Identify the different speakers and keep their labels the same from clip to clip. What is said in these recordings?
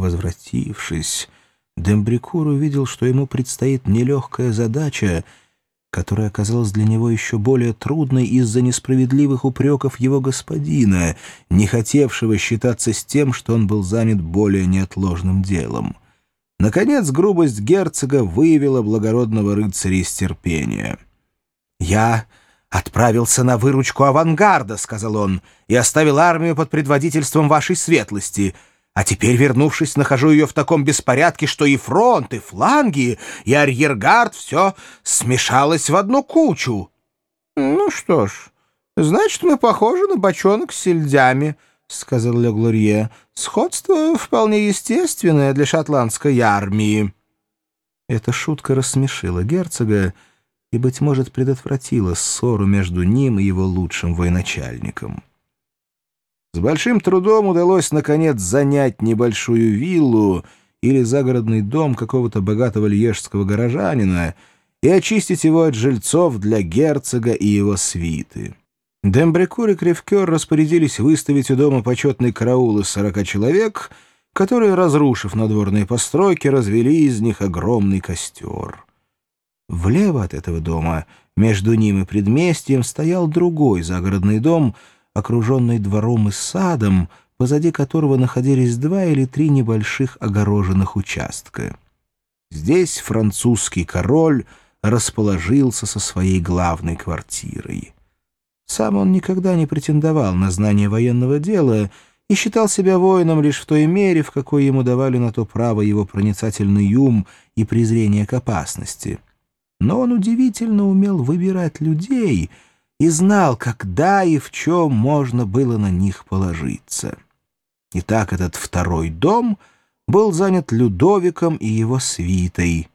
Speaker 1: Возвратившись, Дембрикур увидел, что ему предстоит нелегкая задача, которая оказалась для него еще более трудной из-за несправедливых упреков его господина, не хотевшего считаться с тем, что он был занят более неотложным делом. Наконец, грубость герцога выявила благородного рыцаря из терпения. «Я отправился на выручку авангарда», — сказал он, — «и оставил армию под предводительством вашей светлости». А теперь, вернувшись, нахожу ее в таком беспорядке, что и фронт, и фланги, и арьергард все смешалось в одну кучу. — Ну что ж, значит, мы похожи на бочонок с сельдями, — сказал Ле Глорье. — Сходство вполне естественное для шотландской армии. Эта шутка рассмешила герцога и, быть может, предотвратила ссору между ним и его лучшим военачальником. С большим трудом удалось, наконец, занять небольшую виллу или загородный дом какого-то богатого льежского горожанина и очистить его от жильцов для герцога и его свиты. Дембрекур и Кривкер распорядились выставить у дома почетный караул из сорока человек, которые, разрушив надворные постройки, развели из них огромный костер. Влево от этого дома, между ним и предместьем, стоял другой загородный дом — окруженный двором и садом, позади которого находились два или три небольших огороженных участка. Здесь французский король расположился со своей главной квартирой. Сам он никогда не претендовал на знание военного дела и считал себя воином лишь в той мере, в какой ему давали на то право его проницательный ум и презрение к опасности. Но он удивительно умел выбирать людей — и знал, когда и в чем можно было на них положиться. Итак, этот второй дом был занят Людовиком и его свитой.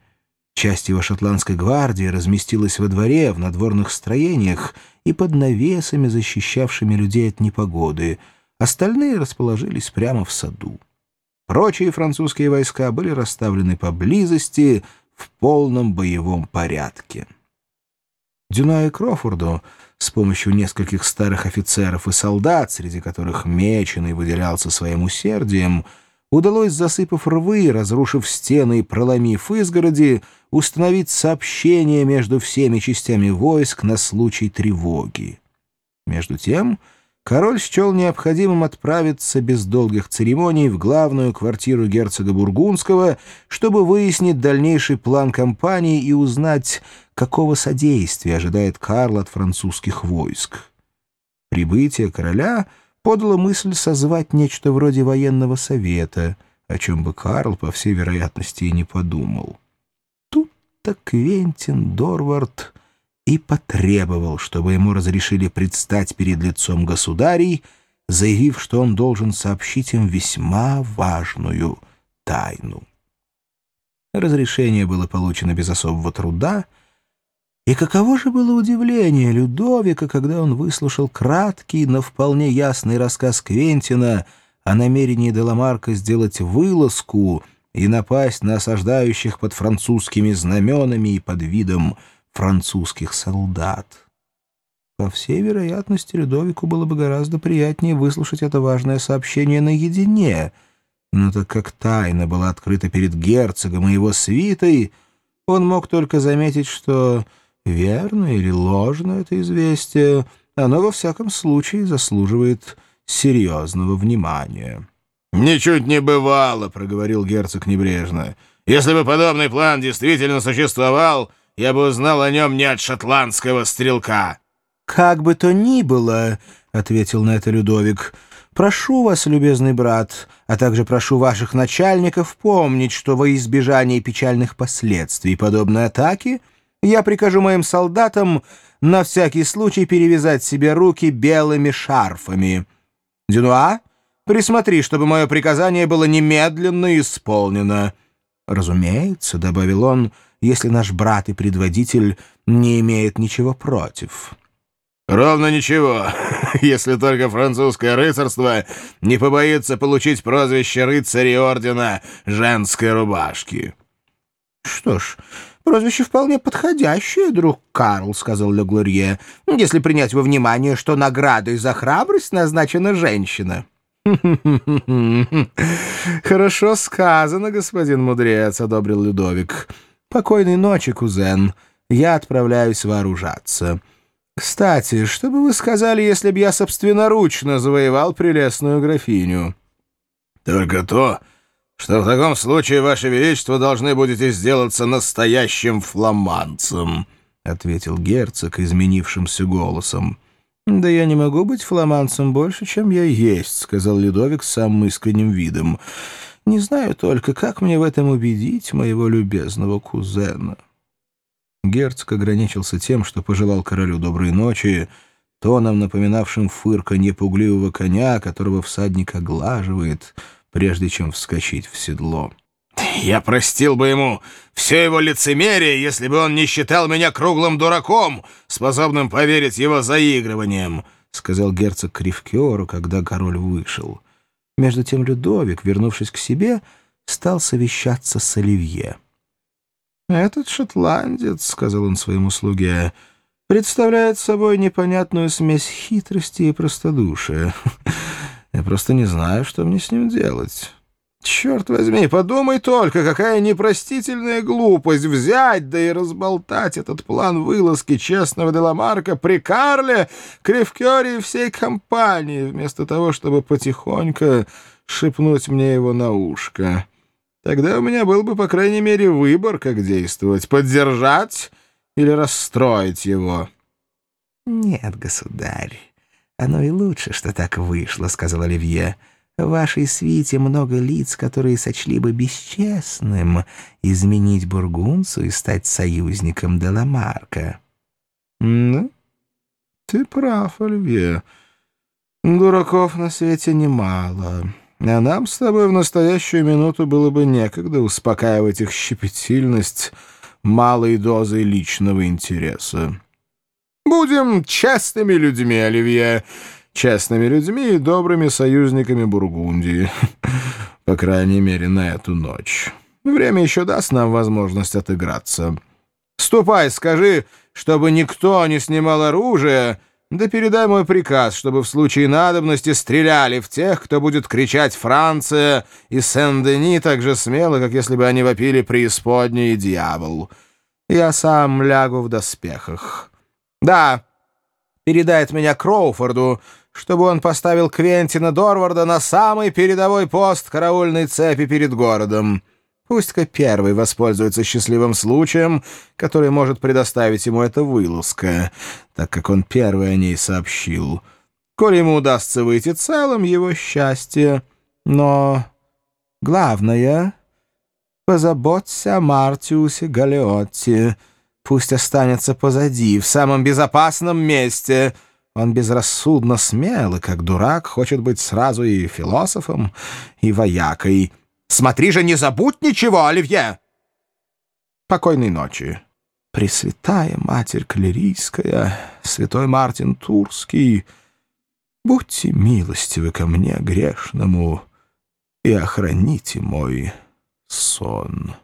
Speaker 1: Часть его шотландской гвардии разместилась во дворе, в надворных строениях и под навесами, защищавшими людей от непогоды. Остальные расположились прямо в саду. Прочие французские войска были расставлены поблизости в полном боевом порядке. Дюна и Крофорду с помощью нескольких старых офицеров и солдат, среди которых Меченый выделялся своим усердием, удалось, засыпав рвы, разрушив стены и проломив изгороди, установить сообщение между всеми частями войск на случай тревоги. Между тем король счел необходимым отправиться без долгих церемоний в главную квартиру герцога Бургундского, чтобы выяснить дальнейший план кампании и узнать, какого содействия ожидает Карл от французских войск. Прибытие короля подало мысль созвать нечто вроде военного совета, о чем бы Карл, по всей вероятности, и не подумал. Тут-то Квентин Дорвард и потребовал, чтобы ему разрешили предстать перед лицом государей, заявив, что он должен сообщить им весьма важную тайну. Разрешение было получено без особого труда, и каково же было удивление Людовика, когда он выслушал краткий, но вполне ясный рассказ Квентина о намерении Деламарка сделать вылазку и напасть на осаждающих под французскими знаменами и под видом французских солдат. По всей вероятности, Людовику было бы гораздо приятнее выслушать это важное сообщение наедине, но так как тайна была открыта перед герцогом и его свитой, он мог только заметить, что верно или ложно это известие, оно во всяком случае заслуживает серьезного внимания.
Speaker 2: «Ничуть не бывало», — проговорил герцог небрежно. «Если бы подобный план действительно существовал, я бы узнал о нем не от шотландского стрелка».
Speaker 1: «Как бы то ни было», — ответил на это Людовик, — «прошу вас, любезный брат, а также прошу ваших начальников помнить, что во избежание печальных последствий подобной атаки — я прикажу моим солдатам на всякий случай перевязать себе руки белыми шарфами. Дюнуа, присмотри, чтобы мое приказание было немедленно исполнено. Разумеется, — добавил он, — если наш брат и предводитель не имеет ничего против.
Speaker 2: «Ровно ничего, если только французское рыцарство не побоится получить прозвище рыцаря ордена женской рубашки».
Speaker 1: «Что ж, «Прозвище вполне подходящее, друг Карл», — сказал Ле Глорье, «если принять во внимание, что наградой за храбрость назначена женщина». «Хорошо сказано, господин мудрец», — одобрил Людовик. «Покойной ночи, кузен. Я отправляюсь вооружаться. Кстати, что бы вы сказали, если б я собственноручно завоевал прелестную графиню?»
Speaker 2: «Только то, что в таком случае, Ваше Величество, должны будете сделаться настоящим фламандцем», — ответил герцог изменившимся голосом.
Speaker 1: «Да я не могу быть фламандцем больше, чем я есть», — сказал Людовик с самым искренним видом. «Не знаю только, как мне в этом убедить моего любезного кузена». Герцог ограничился тем, что пожелал королю доброй ночи, тоном, напоминавшим фырканье пугливого коня, которого всадник оглаживает, прежде чем вскочить в седло.
Speaker 2: Я простил бы ему все его лицемерие, если бы он не считал меня круглым дураком, способным поверить его заигрыванием», — сказал герцог Кривкиору, когда король вышел.
Speaker 1: Между тем Людовик, вернувшись к себе, стал совещаться с Оливье. «Этот шотландец», — сказал он своему слуге, — «представляет собой непонятную смесь хитрости и простодушия. Я просто не знаю, что мне с ним делать». Черт возьми, подумай только, какая непростительная глупость взять да и разболтать этот план вылазки честного Деламарка при Карле, Кривкере и всей компании, вместо того, чтобы потихоньку шепнуть мне его на ушко. Тогда у меня был бы, по крайней мере, выбор, как действовать — поддержать или расстроить его.
Speaker 3: — Нет, государь, оно и лучше, что так вышло, — сказал Оливье. — в вашей свите много лиц, которые сочли бы бесчестным изменить бургунцу и стать союзником Деламарка.
Speaker 1: — Ну, ты прав, Оливье. Дураков на свете немало, а нам с тобой в настоящую минуту было бы некогда успокаивать их щепетильность малой дозой личного интереса. Будем честными людьми, Оливье, — честными людьми и добрыми союзниками Бургундии. По крайней мере, на эту ночь. Время еще даст нам возможность отыграться. Ступай, скажи, чтобы никто не снимал оружие, да передай мой приказ, чтобы в случае надобности стреляли в тех, кто будет кричать «Франция» и «Сен-Дени» так же смело, как если бы они вопили «Преисподний и дьявол». Я сам лягу в доспехах. Да, передает меня Кроуфорду, чтобы он поставил Квентина Дорварда на самый передовой пост караульной цепи перед городом. Пусть-ка первый воспользуется счастливым случаем, который может предоставить ему эта вылазка, так как он первый о ней сообщил. Коли ему удастся выйти целым, его счастье. Но главное — позаботься о Мартиусе Галиотти. Пусть останется позади, в самом безопасном месте — он безрассудно смел и, как дурак, хочет быть сразу и философом, и воякой. Смотри же, не забудь ничего, Оливье! Покойной ночи. Пресвятая Матерь Калерийская, святой Мартин Турский, будьте милостивы ко мне, грешному, и охраните мой сон».